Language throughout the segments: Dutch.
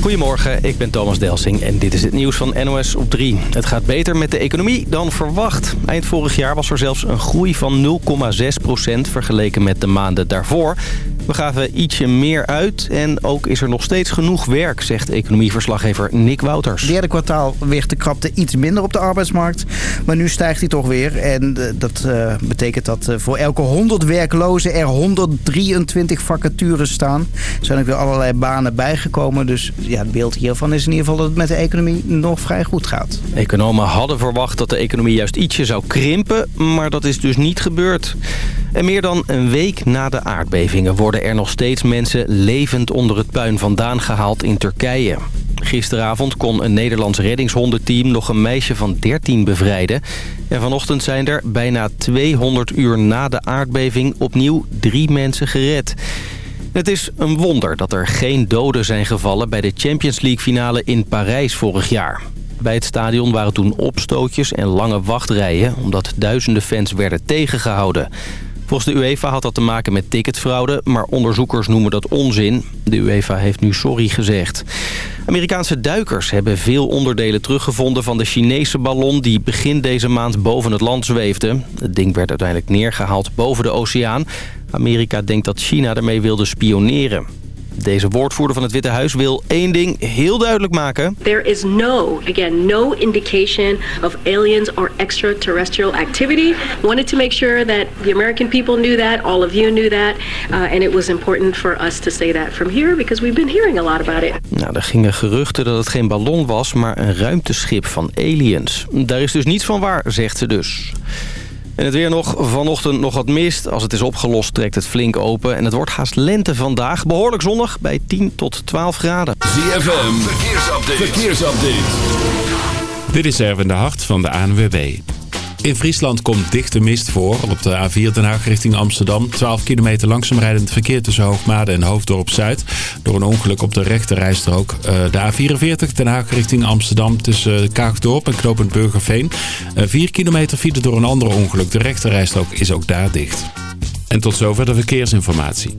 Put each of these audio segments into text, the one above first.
Goedemorgen, ik ben Thomas Delsing en dit is het nieuws van NOS op 3. Het gaat beter met de economie dan verwacht. Eind vorig jaar was er zelfs een groei van 0,6% vergeleken met de maanden daarvoor. We gaven ietsje meer uit en ook is er nog steeds genoeg werk, zegt economieverslaggever Nick Wouters. Het derde kwartaal weegt de krapte iets minder op de arbeidsmarkt, maar nu stijgt hij toch weer. En eh, dat uh, betekent dat uh, voor elke 100 werklozen er 123 vacatures staan. Er zijn ook weer allerlei banen bijgekomen, dus ja, het beeld hiervan is in ieder geval dat het met de economie nog vrij goed gaat. Economen hadden verwacht dat de economie juist ietsje zou krimpen, maar dat is dus niet gebeurd. En meer dan een week na de aardbevingen worden er nog steeds mensen levend onder het puin vandaan gehaald in Turkije. Gisteravond kon een Nederlands reddingshondenteam nog een meisje van 13 bevrijden. En vanochtend zijn er bijna 200 uur na de aardbeving opnieuw drie mensen gered. Het is een wonder dat er geen doden zijn gevallen bij de Champions League finale in Parijs vorig jaar. Bij het stadion waren toen opstootjes en lange wachtrijen... omdat duizenden fans werden tegengehouden. Volgens de UEFA had dat te maken met ticketfraude, maar onderzoekers noemen dat onzin. De UEFA heeft nu sorry gezegd. Amerikaanse duikers hebben veel onderdelen teruggevonden van de Chinese ballon... die begin deze maand boven het land zweefde. Het ding werd uiteindelijk neergehaald boven de oceaan. Amerika denkt dat China ermee wilde spioneren. Deze woordvoerder van het Witte Huis wil één ding heel duidelijk maken. There is no, again, no indication of aliens or extraterrestrial activity. Wanted to make sure that the American people knew that, all of you knew that. Uh, and it was important for us to say that from here because we've been hearing a lot about it. Nou, er gingen geruchten dat het geen ballon was, maar een ruimteschip van aliens. Daar is dus niets van waar, zegt ze dus. En het weer nog. Vanochtend nog wat mist. Als het is opgelost trekt het flink open. En het wordt haast lente vandaag. Behoorlijk zonnig bij 10 tot 12 graden. ZFM. Verkeersupdate. Verkeersupdate. Dit is Erwin de Hart van de ANWB. In Friesland komt dichte mist voor. Op de A4 Den Haag richting Amsterdam. 12 kilometer langzaam rijdend verkeer tussen Hoogmade en Hoofddorp Zuid. Door een ongeluk op de rechte rijstrook. De A44 Den Haag richting Amsterdam tussen Kaagdorp en Knopend Burgerveen. 4 kilometer file door een ander ongeluk. De rechte rijstrook is ook daar dicht. En tot zover de verkeersinformatie.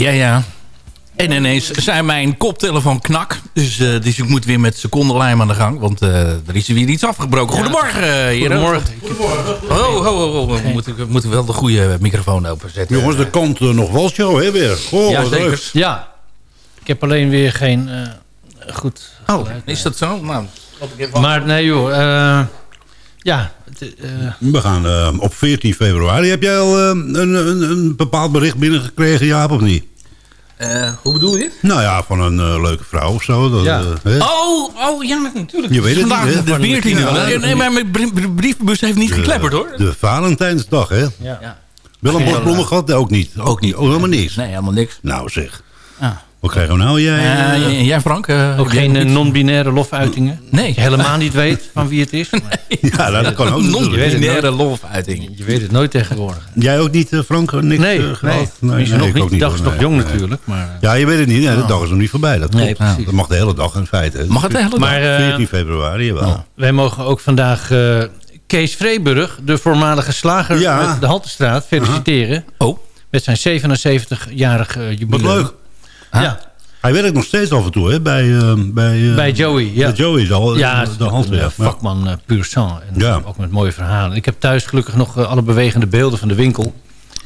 Ja, ja. En ineens zijn mijn koptelefoon knak. Dus, eh, dus ik moet weer met secondenlijm aan de gang. Want eh, er is weer iets afgebroken. Goedemorgen, uh, heren. Goedemorgen. Oh, oh, oh, oh. We, moeten, we moeten wel de goede microfoon openzetten. Jongens, er komt nog wel show, hè, weer. Goh, ja, zeker. leuk. Ja. Ik heb alleen weer geen eh, goed Oh, is dat zo? Nou, Maar nee joh. eh, ja. Eh, We gaan eh, op 14 februari. Heb jij al eh, een, een, een bepaald bericht binnengekregen, Jaap, of niet? Eh, hoe bedoel je? Nou ja, van een eh, leuke vrouw of zo. Dat, Ja. eh, hè? Oh, oh ja, natuurlijk. Je weet het Vandaag niet, hè? de 14e. Ja, nee, maar mijn brie- brie- brievenbus heeft niet geklepperd, hoor. De Valentijnsdag, hè? ja. Wel een bos bloemen gehad? Ook niet. Ook niet. Ook helemaal niks. Nee, helemaal niks. Nou zeg. Ah. Wat krijgen we nou? Jij, Eh, eh, j- jij, Frank? eh, Ook jij geen eh, non-binaire lofuitingen. Nee. Je helemaal niet weet van wie het is. Ja, nou, dat kan ook. Non-binaire lofuiting. je weet het nooit tegenwoordig. Jij ook niet, Frank? Niks Nee, eh, nee. Tenminste, nog ik niet. ook De dag is nog Nee, jong nee. natuurlijk. Maar, Ja, je weet het niet. Nee, de dag is nog niet voorbij. Dat, Nee, precies. dat mag de hele dag in feite. Mag het de hele dag? maar eh, 14 februari, jawel. wij mogen ook vandaag eh, Kees Vreeburg, de voormalige slager Ja. met de Haltestraat, feliciteren. Oh. Met zijn 77-jarig eh, Wat jubileum. Ja, Hij werkt nog steeds af en toe, hè? Bij, eh, bij, eh, bij Joey. Ja. bij Joey is al Ja, de, de een, eh, vakman eh, puur sang. En Ja. ook met mooie verhalen. Ik heb thuis gelukkig nog eh, alle bewegende beelden van de winkel.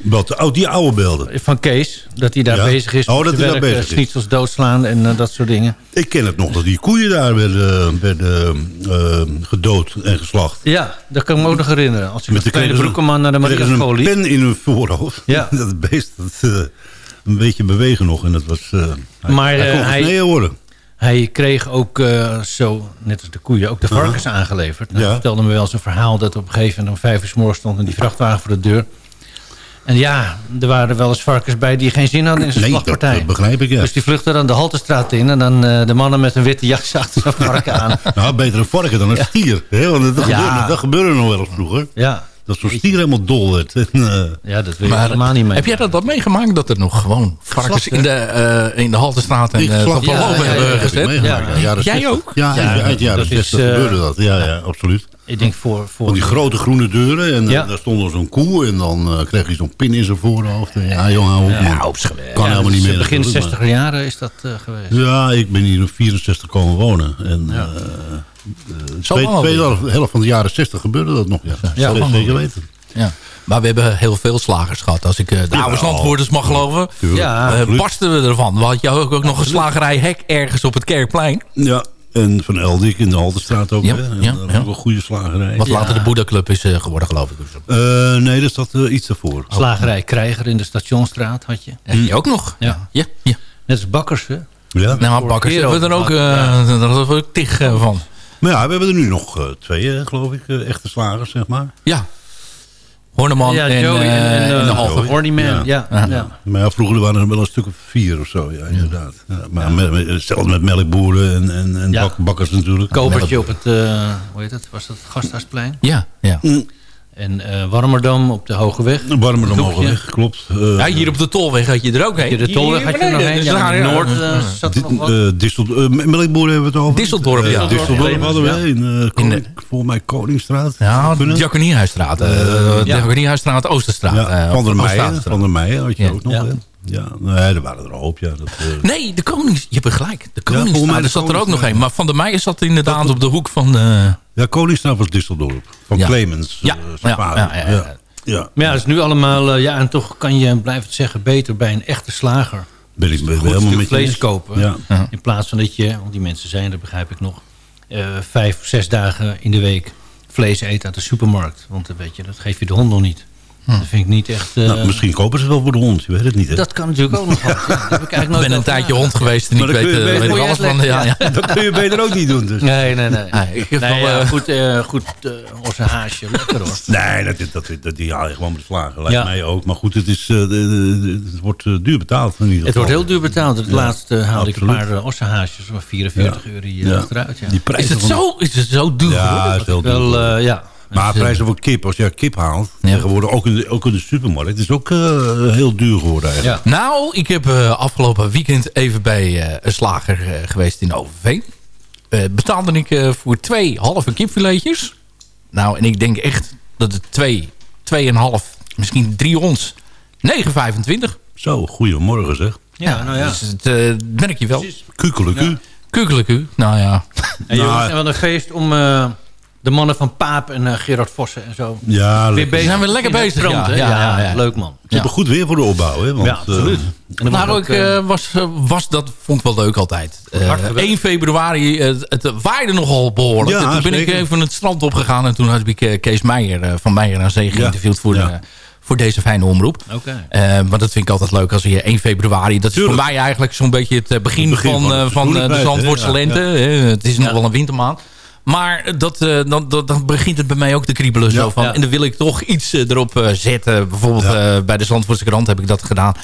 Wat, oh, die oude beelden. Van Kees. Dat hij daar Ja. bezig is. Oh, met dat hij daar bezig eh. Schnitzels doodslaan en eh, dat soort dingen. Ik ken het nog dat die koeien daar werden, werden eh, gedood en geslacht. Ja, dat kan ik me ook nog herinneren. Als ik met de de kleine broekenman naar de Maria School een liep. pen in hun voorhoofd. Ja. dat beest dat, eh, een beetje bewegen nog. En dat was, hij, Maar, hij eh, kon hij- worden. Hij kreeg ook eh, zo, net als de koeien, ook de varkens aangeleverd. Nou, Ja. Hij vertelde me wel zo'n verhaal dat op een gegeven moment om vijf uur 's morgens stond en die vrachtwagen voor de deur. En ja, er waren wel eens varkens bij die geen zin hadden in zijn Nee, dat, slagpartij. dat begrijp ik, ja. Dus die vluchtte dan de Haltestraat in en dan de mannen met een witte jas achter zijn varken aan. Nou, beter een varken dan een stier. Hè? Want dat, Ja. gebeurde, dat gebeurde nog wel eens vroeger. Ja, Dat zo'n stier helemaal dol werd. En, eh, ja dat wil je Maar helemaal niet mee. heb jij dat dan meegemaakt? Dat er nog gewoon varkens in de, eh in de Haltestraat en uh, van ja, ja, hebben ja, ja, gezet? meegemaakt, Ja. ja, Jij 60. ook? Ja, Ja, eind jaren dat is, 60 eh, gebeurde dat. Ja, ja, absoluut. Ik denk voor... voor Van die grote groene deuren. En Ja. daar stond er zo'n koe. En dan eh, kreeg hij zo'n pin in zijn voorhoofd. En ja, jongen, hou op, man. Kan ja, helemaal niet meer. Begin natuurlijk, 60 jaren is dat eh, geweest. Ja, ik ben hier in 64 komen wonen. En Ja. eh, Zo twee, lang tweede helft- van de jaren 60 gebeurde dat nog. Ja, Ja, dat zeker weten. Ja. Maar we hebben heel veel slagers gehad. Als ik eh, de oude standwoorders mag geloven. Ja, eh, barsten we ervan. We had je ook, ook nog een slagerij hek ergens op het Kerkplein. Ja, en van Eldik in de Haltestraat ook. Ja, hè. Ja, dat ja. ook een goede slagerij. Wat later de Boeddha Club is eh, geworden, geloof ik. Dus, Eh, nee, daar zat eh, iets daarvoor. Slagerij Krijger in de Stationstraat had je. Heb je ook nog? Ja. Ja, ja. Net als Bakkers, hè? Ja. Nou, bakkers hebben we er ook, eh we ook tig eh, van. Maar ja, we hebben er nu nog eh, twee, eh, geloof ik, eh, echte slagers, zeg maar. Ja. Horneman ja, en, Joey en, eh, de Halve. Horny Man. Ja. Ja. Ja. Ja. Maar ja, vroeger waren er wel een stuk of vier of zo, ja, inderdaad. Ja, maar met, met, hetzelfde met melkboeren en, en, en Ja. bak- bakkers natuurlijk. Kopertje op het, eh, hoe heet het? Was dat het Gasthuisplein? Ja, ja. En eh Warmerdam op de Hoge Weg. Warmer dan Hoekje. mogen weg, klopt. Eh, ja, hier op de Tolweg had je er ook heen. Je de Tolweg had je er nog heen. Dus Ja, in ja. Noord eh, zat er nog wat. melkboeren hebben we het over. Disseldorp, ja. Disseldorp hadden we, Ja. in, eh, Koning- volgens mij Koningsstraat. Ja? Diakoniehuisstraat. Uh, ja. Diakoniehuisstraat, Oosterstraat. Ja, eh, van der Meijen, Oosterstraat. van der Meijen had je Ja. ook nog. Ja. Ja, nee, er waren er een hoop, ja. Dat, eh, Nee, de Konings... Je hebt gelijk. De mij Koningsstraat de zat er ook nog een. Maar Van der Meijen zat inderdaad op de hoek van... eh, ja, Koningsstraat was Disseldorp. Van Ja. Clemens. Ja, eh, zijn ja, vader. ja, ja, ja. ja. Maar ja, het is nu allemaal... ja, en toch kan je, blijf het zeggen, beter bij een echte slager. Ben ik Goed helemaal stuk met je vlees eens. kopen. Ja. In plaats van dat je, want die mensen zijn er, begrijp ik nog... eh, vijf, zes dagen in de week vlees eten uit de supermarkt. Want dan weet je, dat geef je de hond nog niet. Dat vind ik niet echt... eh, Nou, misschien kopen ze wel voor de hond, je weet het niet. Hè? Dat kan natuurlijk ook nog wel. Ja, heb ik eigenlijk Ik nooit ben een tijdje hond geweest en ik Maar dan weet, je eh, weet er alles van. Ja, ja. dat kun je beter ook niet doen. Dus. Nee, nee, nee. Ik heb nee, wel, ja, eh, goed, eh, goed eh, onze haasje. Lekker hoor. Nee, dat, dat, dat, die haal je gewoon beslagen. Lijkt Ja. mij ook. Maar goed, het, is, eh, het wordt eh, duur betaald in ieder Het wordt heel duur betaald. Het Ja, laatste haalde ik een paar uh, ossenhaasjes voor 44 euro hier Ja. achteruit. Ja. Die Is het van- zo, is het zo duur Ja, het is heel duur. Wel, eh, ja. Maar Dus, eh, prijzen voor kip, als je kip haalt, Ja. tegenwoordig ook in, de, ook in de supermarkt, is ook eh, heel duur geworden eigenlijk. Ja. Nou, ik heb eh, afgelopen weekend even bij eh, een slager eh, geweest in Overveen. Eh betaalde ik eh, voor twee halve kipfiletjes. Nou, en ik denk echt dat het twee, tweeënhalf, misschien drie ons, 9,25. Zo, goedemorgen zeg. Ja, nou ja. Dus het eh, merk je wel. Kukeleku. Kukeleku, nou ja. En Nou, jongens, en wat een feest om eh, de mannen van Paap en eh, Gerard Vossen en zo. Ja, Weer lekker. bezig. Zijn we lekker het bezig, strand, ja. hè? Ja, ja, ja. leuk man. Ze hebben goed weer voor de opbouw, hè? Want, ja, absoluut. dan Nou, ook, eh, was, was, dat vond ik wel leuk altijd. Eh, Hard gewerkt. 1 februari, eh, het waaide nogal behoorlijk. Ja, toen ben ik even het strand opgegaan. En toen had ik Kees Meijer eh, van Meijer aan Zee geïnterviewd voor, Ja. de, voor deze fijne omroep. Oké. Eh, maar dat vind ik altijd leuk als je 1 februari... Dat is voor mij eigenlijk zo'n beetje het begin, Het begin van, van eh, de van de seizoenentijd, Zandvoortse? Ja, lente. Het is nog wel een wintermaand. Maar dat, eh, dan, dan, dan begint het bij mij ook te kriebelen. Zo van, Ja. En dan wil ik toch iets eh, erop eh, zetten. Bijvoorbeeld Ja. eh, bij de Zandvoortse krant heb ik dat gedaan.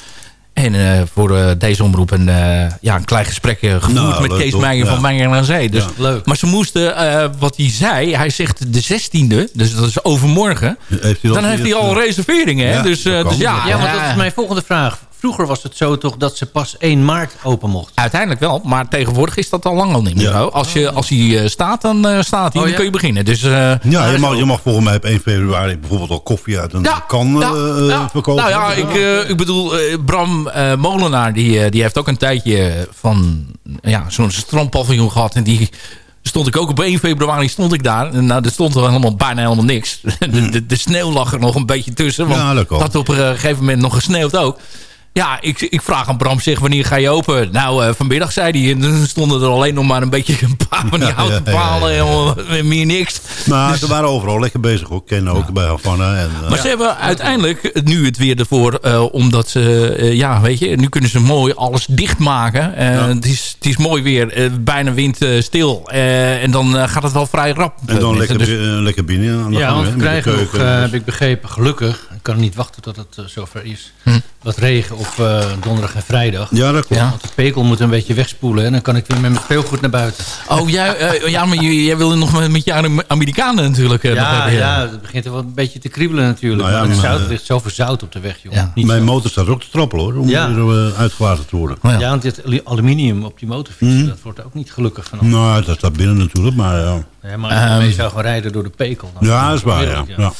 En eh, voor deze omroep een, eh, ja, een klein gesprek gevoerd Nou, met leuk Kees toch? Meijer Ja. van Meijer aan Zee. Dus, Ja. Leuk. Maar ze moesten, eh, wat hij zei, hij zegt de 16e, dus dat is overmorgen. Heeft Dan heeft hij al reserveringen. Hè? Ja, dus, eh, dus ja, Ja, want dat is mijn volgende vraag. Vroeger was het zo toch dat ze pas 1 maart open mocht. Uiteindelijk wel, maar tegenwoordig is dat al lang al niet meer Ja. zo. Als, je, als hij eh, staat, dan eh, staat hij. Oh, dan kun je beginnen. Dus, eh, Ja, je mag, je mag volgens mij op 1 februari bijvoorbeeld al koffie uit een kan ja, eh, ja. verkopen. Nou ja, ik, eh, ik bedoel, eh, Bram eh, Molenaar, die, eh, die heeft ook een tijdje van ja, zo'n strandpaviljoen gehad. En die stond ik ook op 1 februari stond ik daar. En nou, er stond er helemaal, bijna helemaal niks. De, de, de sneeuw lag er nog een beetje tussen. Want Ja, dat kan. dat op een gegeven moment nog gesneeuwd ook. Ja, ik, ik vraag aan Bram, zeg, wanneer ga je open? Nou, eh, vanmiddag zei hij. En toen stonden er alleen nog maar een beetje een paar van die Ja, houten ja, ja, ja. palen. helemaal, meer niks. Maar Dus- ze waren overal lekker bezig ook. Ken ook bij Havana. En, eh, maar ze hebben uiteindelijk nu het weer ervoor, eh, omdat ze, eh, ja, weet je, nu kunnen ze mooi alles dichtmaken. Eh, het, is, het is mooi weer, bijna windstil. eh en dan eh, gaat het wel vrij rap. en dan lekker. Dus- lekker binnen aan de Ja, gang, want we krijgen nog, keuken. eh, heb ik begrepen, gelukkig. Ik kan niet wachten tot het eh, zover is. Hm. Wat regen op eh, donderdag en vrijdag. Ja, dat klopt. Ja. Want de pekel moet een beetje wegspoelen. En dan kan ik weer met mijn speelgoed naar buiten. Oh, jij, eh, ja, maar jij, jij wil nog met, met je Amerikanen natuurlijk. eh, Ja, hebben, ja, het begint er wel een beetje te kriebelen natuurlijk. Nou ja, maar het zout ligt zoveel zout op de weg, joh. Ja. Niet Mijn zo. motor staat ook te trappelen hoor. Om Ja. weer uitgelaten te worden. Oh, ja. Ja, want dit aluminium op die motorfiets, Mhm. dat wordt ook niet gelukkig van. Nou, dat staat binnen natuurlijk. Maar ja, Ja, maar als je Ehm. mee zou gaan rijden door de pekel. Dan ja dat is waar. Ja. Ja.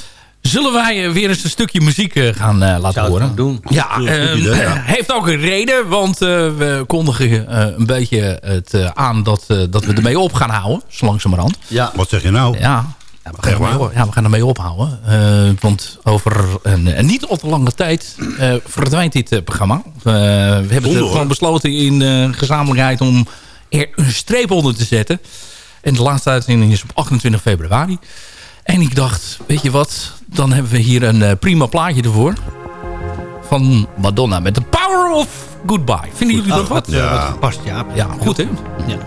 Zullen wij eh, weer eens een stukje muziek eh, gaan eh, laten Zou horen? gaan doen. Ja, idee, ja. heeft ook een reden. Want eh, we kondigen eh, een beetje het aan dat, eh, dat we ermee op gaan houden. Zo langzamerhand. Ja, Wat zeg je nou? Ja, ja, we, gaan ermee, ja we gaan ermee ophouden. Eh, want over een, een niet al te lange tijd eh, verdwijnt dit programma. We hebben Zonde, het gewoon besloten in eh, gezamenlijkheid om er een streep onder te zetten. En de laatste uitzending is op 28 februari. En ik dacht, weet je wat, dan hebben we hier een eh, prima plaatje ervoor. Van Madonna met The Power of Goodbye. Vinden jullie dat Oh, wat? wat, eh, gepast, ja. Ja, goed hè? Ja.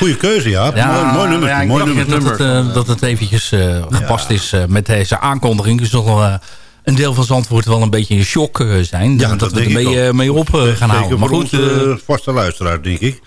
Goeie keuze, ja. mooi, mooi nummer. ja, mooi nummer. Dat, het, eh, dat het eventjes eh, gepast is eh, met deze aankondiging. Dus eh, een deel van Zandvoort wel een beetje in shock zijn. Ja, dat, dat we er mee, mee op gaan houden. Maar goed, vaste luisteraar, denk ik.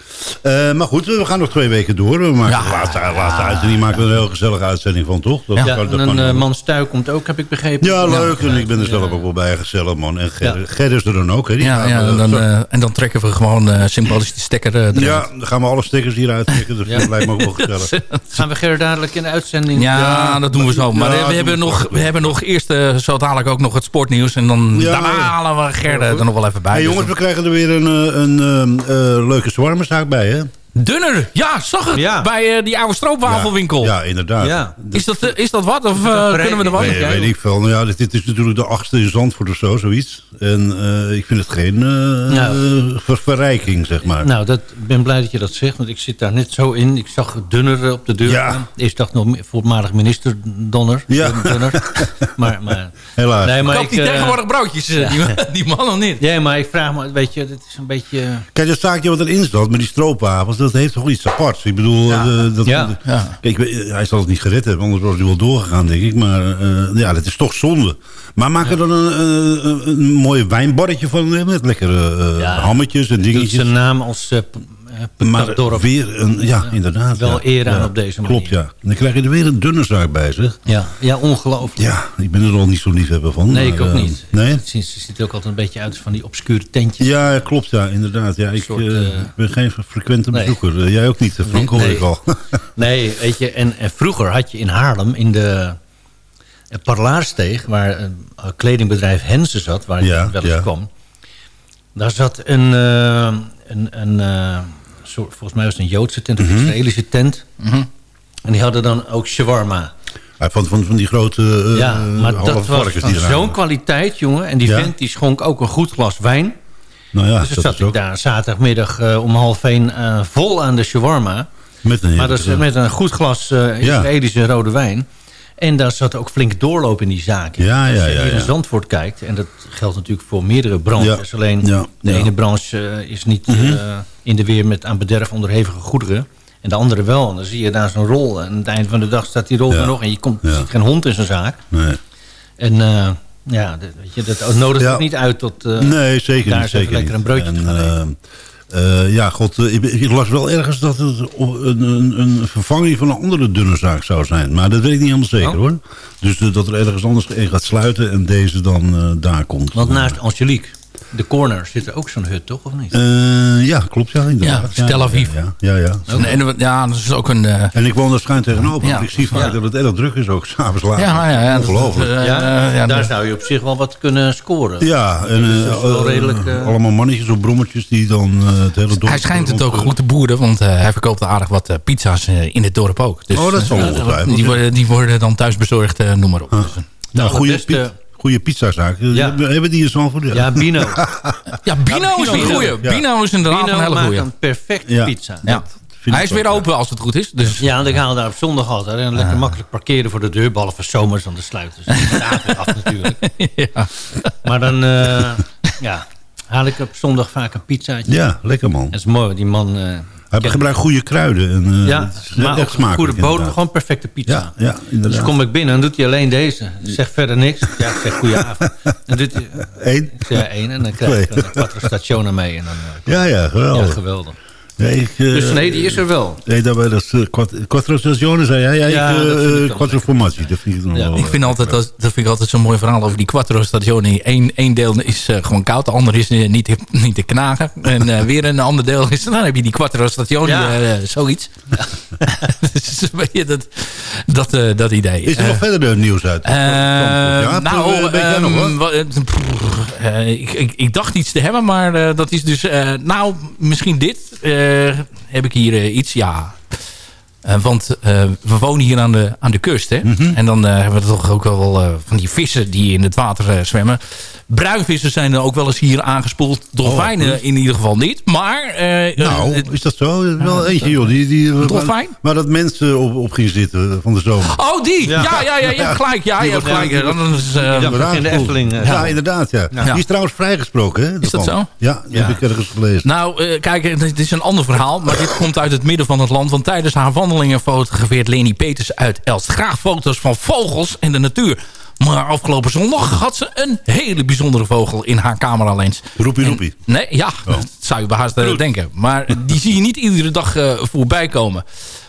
Eh, maar goed, we gaan nog twee weken door. We maken Ja. de laatste, laatste uitzending maken we er een heel gezellige uitzending van, toch? Dat Ja, kan- en een eh, man komt ook, heb ik begrepen. ja, leuk. En ik ben er zelf ook wel bij. Gezellig, man. En Ger, Ja. Ger is er dan ook. Hè? Die ja, ja, eh, en, dan, eh, en dan trekken we gewoon eh, symbolisch de stekker eruit. ja, dan gaan we alle stickers hier uittrekken. Dus Ja. dat lijkt me ook wel gezellig. Gaan we Gerard dadelijk in de uitzending? Ja, Ja, dat doen we zo. Maar ja, we, hebben we nog, we hebben nog eerst zo dadelijk ook nog het sportnieuws. En dan Ja, daarna ja. halen we Gerde er nog wel even bij. Dus jongens, we krijgen er weer een, een, leuke zwarmenzaak bij, hè? Dunner, ja, zag het. Ja. Bij eh, die oude stroopwafelwinkel. Ja, inderdaad. Ja. Is, dat, eh, is dat wat? Of eh, kunnen we er wat? Nee, weet ik veel. Nou ja, dit, dit is natuurlijk de achtste in Zandvoort of zo, zoiets. En eh, ik vind het geen Nou. ver- verrijking, zeg maar. Nou, dat, ik ben blij dat je dat zegt, want ik zit daar net zo in. Ik zag Dunner op de deur. Ja. staan. Eerst dacht ik nog voormalig minister Donner. Ja. Dunner. maar, maar, Helaas. nee, maar Koopt die eh, tegenwoordig broodjes, die, die man of niet? Ja, maar ik vraag me, weet je, dit is een beetje... Kijk, dat zaakje wat erin zat met die stroopwafels, dat heeft toch iets aparts. Ik bedoel, eh, dat, Ja. Kijk, we- hij zal het niet gered hebben, anders was hij wel doorgegaan, denk ik. Maar eh, ja, dat is toch zonde. Maar maak er dan een, een, mooi wijnbarretje van, met lekkere eh, Ja. hammetjes en Doet dingetjes. zijn naam als uh, Maar patatdorp. weer een, ja, inderdaad. Wel ja. eer aan Ja, op deze manier. Klopt, ja. En dan krijg je er weer een dunne zaak bij, zeg. Ja, ja, ongelooflijk. Ja, ik ben er al niet zo liefhebber van. Nee, maar, ik ook eh, niet. Nee? Het ziet, er ook altijd een beetje uit van die obscure tentjes. Ja, klopt, ja, inderdaad. Ja, ik soort, eh, eh, ben geen frequente nee. bezoeker. Eh, jij ook niet, eh, Frank, hoor Nee. ik al. Nee, weet je, en, en vroeger had je in Haarlem in de eh, Parlaarsteeg, waar een eh, kledingbedrijf Hensen zat, waar ik Ja, wel eens ja. kwam. Daar zat een, eh, een, een eh, soort, volgens mij was het een Joodse tent, of Mhm. een Israëlische tent. En die hadden dan ook shawarma. Ja, van, van, van die grote uh, ja, maar dat was zo'n kwaliteit, jongen. En die Ja? vent die schonk ook een goed glas wijn. Nou ja, dus dat zat ik ook- daar zaterdagmiddag eh, om half één eh, vol aan de shawarma. Met een, Maar dat is met een goed glas eh Israëlische rode wijn. En daar zat ook flink doorloop in die zaak. Ja, ja, Als je ja, hier in ja. Zandvoort kijkt... en dat geldt natuurlijk voor meerdere branches... Alleen ja, de ene branche eh, is niet Mhm. eh, in de weer met aan bederf onderhevige goederen... en de andere wel. En dan zie je daar zo'n rol. En aan het eind van de dag staat die rol er nog... en je komt, ziet geen hond in zijn zaak. Nee. En eh, ja, dat, weet je, dat nodigt ook niet uit tot... nee, zeker daar niet. Zeker lekker niet. een broodje te En, gaan eh, ja, god, eh, ik, ik las wel ergens dat het een, een, een vervanging van een andere dunne zaak zou zijn. Maar dat weet ik niet helemaal zeker Oh. hoor. Dus eh, dat er ergens anders een gaat sluiten en deze dan daar komt. Want naast Angelique, de corner, zit er ook zo'n hut, toch? Of niet? Eh, ja, klopt ja, inderdaad. Ja, Tel Aviv. Ja, ja, ja. En, en- ja, dat is ook een... eh, En ik woon daar schuin tegenover. Ja. want ik zie vaak Ja. dat het erg druk is ook, s'avonds laat. ja, ja, ja, dat- Ongelooflijk. ja, eh, ja, daar dat- zou je op zich wel wat kunnen scoren. Ja, en Dus dat redelijk, allemaal mannetjes op brommetjes die dan het hele dorp... Hij schijnt het ook goed te boeren, want eh, hij verkoopt aardig wat pizza's in het dorp ook. Dus, Oh, dat is wel ongetwijfeld, die, worden, die worden dan thuisbezorgd, eh, noem maar op. Dus, eh, Nou, de goede, beste- pi- goede pizzazaak. Ja. Hebben, die in Zandvoort? Ja, Bino. ja, Bino is een Bino. goeie. Ja. Bino is inderdaad Bino een hele maakt goeie. een perfecte Ja. pizza. Ja. Hij is weer ja. open als het goed is. Dus Ja, dan gaan we daar op zondag altijd. En lekker makkelijk parkeren voor de deur. Behalve zomers, dan de sluiten. Dus dat gaat weer af natuurlijk. ja. Maar dan eh, ja, haal ik op zondag vaak een pizzaatje. Ja, lekker man. Dat is mooi, want die man... eh, Hij gebruikt goede kruiden. En, eh, ja, maar echt smakelijk, goede bodem. inderdaad. Gewoon perfecte pizza. Ja, ja, inderdaad. Dus kom ik binnen en doet hij alleen deze. Zegt verder niks. Ja, ik zeg goedenavond. Dan doet hij Eén? zeg één en dan krijg ik Twee. een quattro mee. En dan, eh, Ja, ja, ja, geweldig. Nee, ik, eh, Dus nee, die is er wel. Nee, daarbij dat is uh, quattro, stagione, zei jij. Ja, Ja, ik, eh, dat vind ik eh, dan quattro formaggi. Dat vind ik nog Ja, wel, Ik vind eh, altijd, dat, dat vind ik altijd zo'n mooi verhaal over die Quattro Stagioni. Eén, één deel is eh, gewoon koud, de ander is eh, niet, te- niet te knagen. En eh, weer een ander deel is, dan heb je die Quattro Stagioni, Ja. eh, zoiets. dus een beetje dat, dat, eh, dat idee. Is er Eh, nog verder eh, nieuws uit? Eh, ja, nou, eh, eh, eh, ik, ik, ik dacht iets te hebben, maar eh, dat is dus... eh, nou, misschien dit. Eh, heb ik hier eh, iets, ja... Eh, want eh, we wonen hier aan de, aan de kust. Hè? En dan eh, hebben we toch ook wel eh, van die vissen die in het water eh, zwemmen. Bruinvissen zijn er ook wel eens hier aangespoeld. Dolfijnen goed. in ieder geval niet. Maar... eh, Nou, is dat zo? Is wel eentje, joh. Die, die, dolfijn? waar, waar dat mensen op, op ging zitten van de zomer. Oh, die! Ja, ja, ja, ja, ja, gelijk. Ja, ja, gelijk. die Dan is, in de. Efteling. Ja, inderdaad, ja. Ja. Die is trouwens vrijgesproken, hè? Is dat zo? Ja, die Ja. heb ik ergens gelezen. Nou, eh, kijk, het dit is een ander verhaal. Maar dit komt uit het midden van het land. Want tijdens haar wandelingen fotografeert Leni Peters uit Elst graag foto's van vogels en de natuur. Maar afgelopen zondag had ze een hele bijzondere vogel in haar cameralens. Roepie En- roepie. Nee, ja, Oh. dat zou je behaast eh, denken. Maar die zie je niet iedere dag eh, voorbij komen.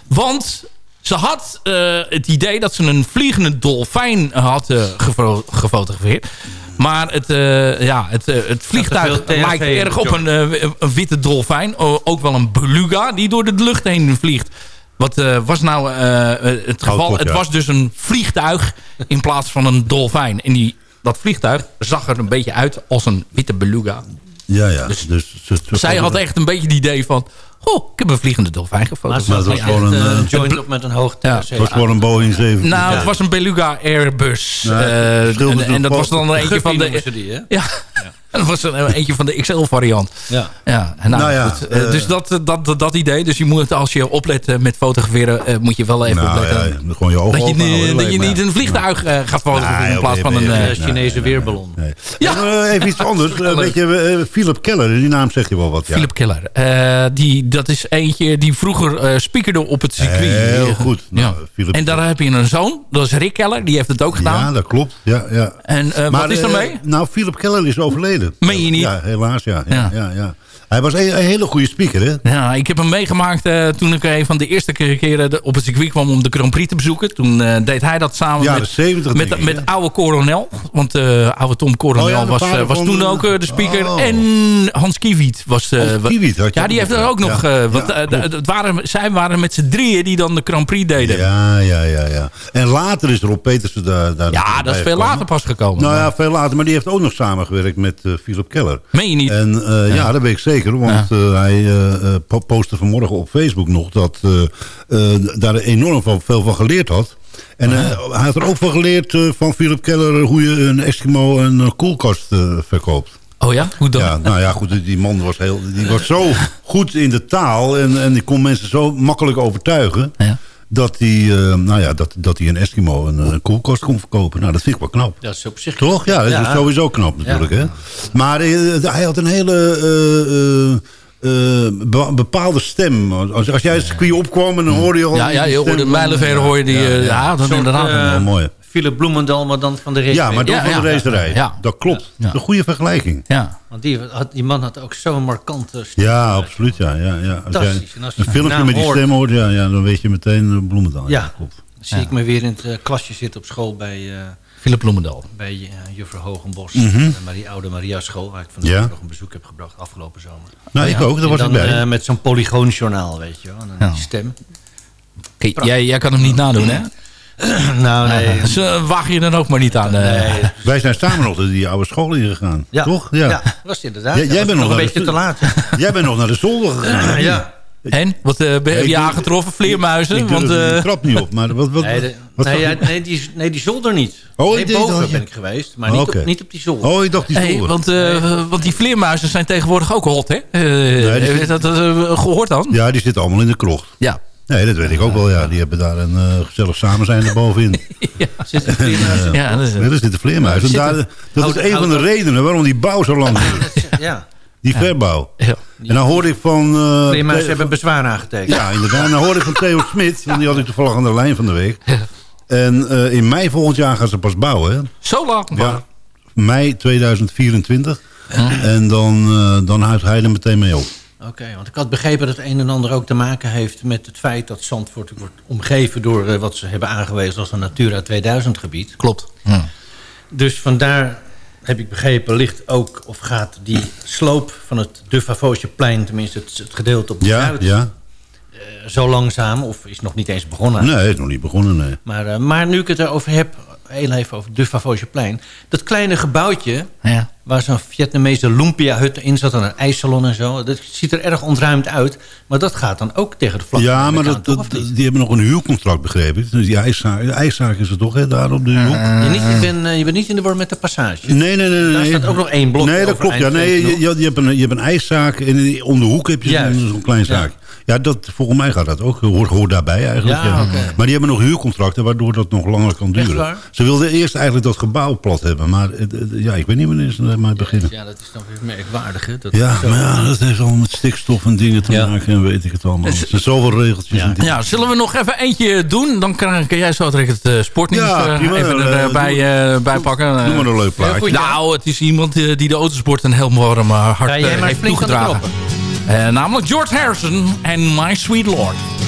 Want ze had eh, het idee dat ze een vliegende dolfijn had gefo- gefotografeerd. Maar het, eh, ja, het, het vliegtuig lijkt erg op een, een witte dolfijn. Ook wel een beluga die door de lucht heen vliegt. Wat eh, was nou eh, eh, het geval? het ja. was dus een vliegtuig in plaats van een dolfijn. En die, dat vliegtuig zag er een beetje uit als een witte beluga. Ja, ja. Dus, dus, Zij had echt een beetje het idee van... Oh, ik heb een vliegende dolfijn gefotografeerd. Maar het was gewoon een, joint op met een hoog Ja. THC. Het was gewoon een Boeing 7. Nou, het was een Beluga Airbus. Ja, en, en dat was dan eentje van de... ze die, hè? Ja, dat was een, eentje van de XL-variant. Ja. Ja, en nou, Nou ja, goed, eh, eh, dus dat, dat, dat, dat idee. Dus je moet, als je oplet eh, met fotograferen, eh, moet je wel even nou, opletten. ja, gewoon je ogen dat je, open niet- dat je niet een vliegtuig eh, gaat fotograferen Nee, in plaats van een... eh, Chinese weerballon. Nee. Ja. En, eh, even iets anders. Een beetje eh, Philip Keller, die naam zegt je wel wat. Ja. Philip Keller. Eh, die, dat is eentje die vroeger eh speakerde op het circuit. Heel goed. Nou, En daar heb je een zoon, dat is Rick Keller. Die heeft het ook gedaan. Ja, dat klopt. Ja, ja. En eh, Maar, wat is eh, ermee? nou, Philip Keller is overleden. Meen je niet? Ja, helaas, ja. ja, Ja. ja. ja, Hij was een, een hele goede speaker, hè? Ja, ik heb hem meegemaakt eh, toen ik een van de eerste keren de- op het circuit kwam om de Grand Prix te bezoeken. Toen eh, deed hij dat samen met, 70 denk met, ik, met hè? oude Coronel. Want eh oude Tom Coronel Oh ja, was, eh, was toen de- ook eh, de speaker. Oh. En Hans Kiewiet was... eh, Hans Kiewiet had je ja, die heeft er ook nog... Ja. eh, want, eh, het waren, zij waren met z'n drieën die dan de Grand Prix deden. Ja, ja, ja, ja. En later is Rob Petersen daar... daar Ja, dat is veel gekomen. later pas gekomen. Nou ja, veel later. Maar die heeft ook nog samengewerkt met eh, Philip Keller. Meen je niet? En eh, ja. dat weet ik zeker. Want eh, hij po- postte vanmorgen op Facebook nog... dat daar enorm van, veel van geleerd had. En hij had er ook van geleerd van Philip Keller... hoe je een Eskimo een koelkast verkoopt. Oh ja? Hoe dan? Ja, nou ja, goed, die man was, heel, die was zo goed in de taal... en, en die kon mensen zo makkelijk overtuigen... Ja. Dat hij eh, nou ja, dat, dat hij een Eskimo een, een koelkast kon verkopen. Nou, dat vind ik wel knap. Dat is op zich... Toch? Ja, dat is Ja. sowieso knap natuurlijk. Hè? Maar eh, hij had een hele eh, eh, eh, be- bepaalde stem. Als, als jij het circuit opkwam en dan hoorde je al... Ja, ja, je hoorde mijlenver hoor je die... eh, Ja, dat is inderdaad... eh, mooi. Philip Bloemendal, maar dan van de race. Ja, maar dan Ja, van ja, de racerij. ja, ja. Dat klopt. Een goede vergelijking. ja. Want die, had, die man had ook zo'n markante stem. Ja, absoluut. Ja, ja, ja. Als Fantastisch. En als je een filmpje met die stem hoort, ja, ja, dan weet je meteen uh, Bloemendaal. Ja. klopt. Dan zie ik me weer in het eh, klasje zitten op school bij, eh Philip Bloemendal. bij eh, juffrouw Hogenbos. Eh, maar die oude Maria school, waar ik vandaag Ja. nog een bezoek heb gebracht afgelopen zomer. Nou, ik ook. Daar was ik dan bij. eh, met zo'n polygoonjournaal, weet je wel. En dan Ja. die stem. Jij, jij kan hem niet nadoen, hè? nou, nee. Eh, waag je dan ook maar niet aan. eh. nee. Wij zijn samen nog die oude school ingegaan. Ja. Toch? Ja. Ja. was het inderdaad. Jij- Ja, jij was bent nog een beetje te laat. Jij bent nog naar de zolder gegaan. ja. En? Wat eh, ben- heb je aangetroffen? Vleermuizen? Ik Want, eh, trap niet op. Maar wat, wat, Nee, de- wat nee, zag ja, nee, die, nee, die zolder niet. Oh, nee, boven dat- ben ik geweest, maar niet, op, niet op die zolder. Oh, ik dacht die hey, zolder. want, eh, want die vleermuizen zijn tegenwoordig ook hot, hè? Eh, je dat eh, gehoord dan? Ja, die zitten allemaal in de krocht. Ja. Nee, dat weet ik ook wel. Ja. Die hebben daar een eh, gezellig samen zijn erbovenin. Zit een vleermuis. Ja, dat is, Ja, daar zitten vleermuizen. Zitten- Daar, dat Houd- is een van de redenen waarom die bouw zo lang duurt. Ja, Die verbouw. ja. En dan hoorde ik van... eh, vleermuizen Theo- hebben bezwaar aangetekend. Ja, inderdaad. En dan hoorde ik van Theo Smit. Want die had ik toevallig aan de lijn van de week. En eh, in mei volgend jaar gaan ze pas bouwen. Hè? Zo lang? Ja, mei 2024. En dan, eh, dan houdt hij er meteen mee op. Oké, want ik had begrepen dat het een en ander ook te maken heeft met het feit dat Zandvoort wordt omgeven door eh, wat ze hebben aangewezen als een Natura 2000 gebied. Klopt. Ja. Dus vandaar heb ik begrepen, ligt ook of gaat die sloop van het De Favosjeplein, tenminste het, het gedeelte op de Ja, Zuid, ja. eh, zo langzaam, of is nog niet eens begonnen. Nee, het is nog niet begonnen, nee. Maar, eh, maar nu ik het erover heb, heel even over de Favosjeplein. Dat kleine gebouwtje, Ja. waar zo'n Vietnamese lumpia-hut in zat... en een ijssalon en zo. Dat ziet er erg ontruimd uit. Maar dat gaat dan ook tegen de vlak. Ja, maar dat, dat, die hebben nog een huurcontract, begreep ik. Dus die ijszaak, de ijszaak is het toch, hè, daar op de hoek? je, niet, eh, je bent niet in de war met de passage. Nee, nee, nee. nee. Daar staat ook nog één blok Nee, dat klopt. Ja, nee, je, hebt een, je hebt een ijszaak en om de hoek heb je zo'n klein zaak. Ja, dat, volgens mij gaat dat ook. Hoort, hoort daarbij eigenlijk. Ja. Maar die hebben nog huurcontracten, waardoor dat nog langer kan Echt duren. waar? Ze wilden eerst eigenlijk dat gebouw plat hebben. Maar ja, ik weet niet wanneer ze ermee beginnen. Ja, dat is dan weer merkwaardig. Hè? Dat Ja, zo- maar ja, dat heeft allemaal met stikstof en dingen te Ja. maken en weet ik het allemaal. Er zijn zoveel regeltjes en dingen. Ja, zullen we nog even eentje doen? Dan kan, jij zo direct het eh, sportnieuws Ja, eh, prima. even erbij eh, bij pakken. Doe maar een leuk plaatje. Nou, het is iemand die de autosport een heel warm hart heeft toegedragen. Eh, namelijk George Harrison en My Sweet Lord. My sweet Lord,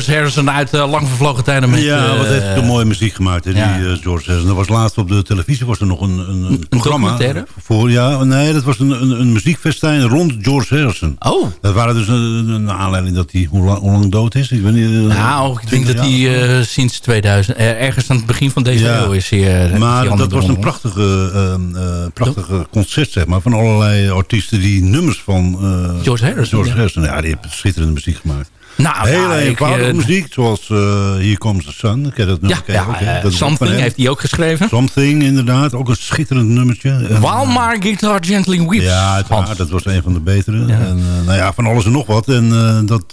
George Harrison uit uh, lang vervlogen tijden. Met, ja, wat uh, heeft een mooie muziek gemaakt, hè, die ja. uh, George Harrison. Er was laatst op de televisie was er nog een, een, een programma. Voor, ja, nee, dat was een, een, een muziekfestijn rond George Harrison. Oh. Dat waren dus een, een aanleiding dat hij hoe lang, hoe lang dood is. Ik weet niet. Nou, ik denk dat hij sinds 2000, uh, ergens aan het begin van deze ja. eeuw is hij. Maar is dat was een prachtige, uh, prachtige concert, zeg maar, van allerlei artiesten die nummers van George Harrison. George Harrison, ja, die hebben schitterende muziek gemaakt. Nou, Hele nou, eenvoudige ik, muziek, zoals uh, Here Comes the Sun. Ken dat nummer? Ja, ja, ook, uh, dat Something heeft hij ook geschreven. Something, inderdaad. Ook een schitterend nummertje. My Guitar Gently Weeps. Ja, dat was een van de betere. Ja. En, uh, nou ja, van alles en nog wat. En uh, dat,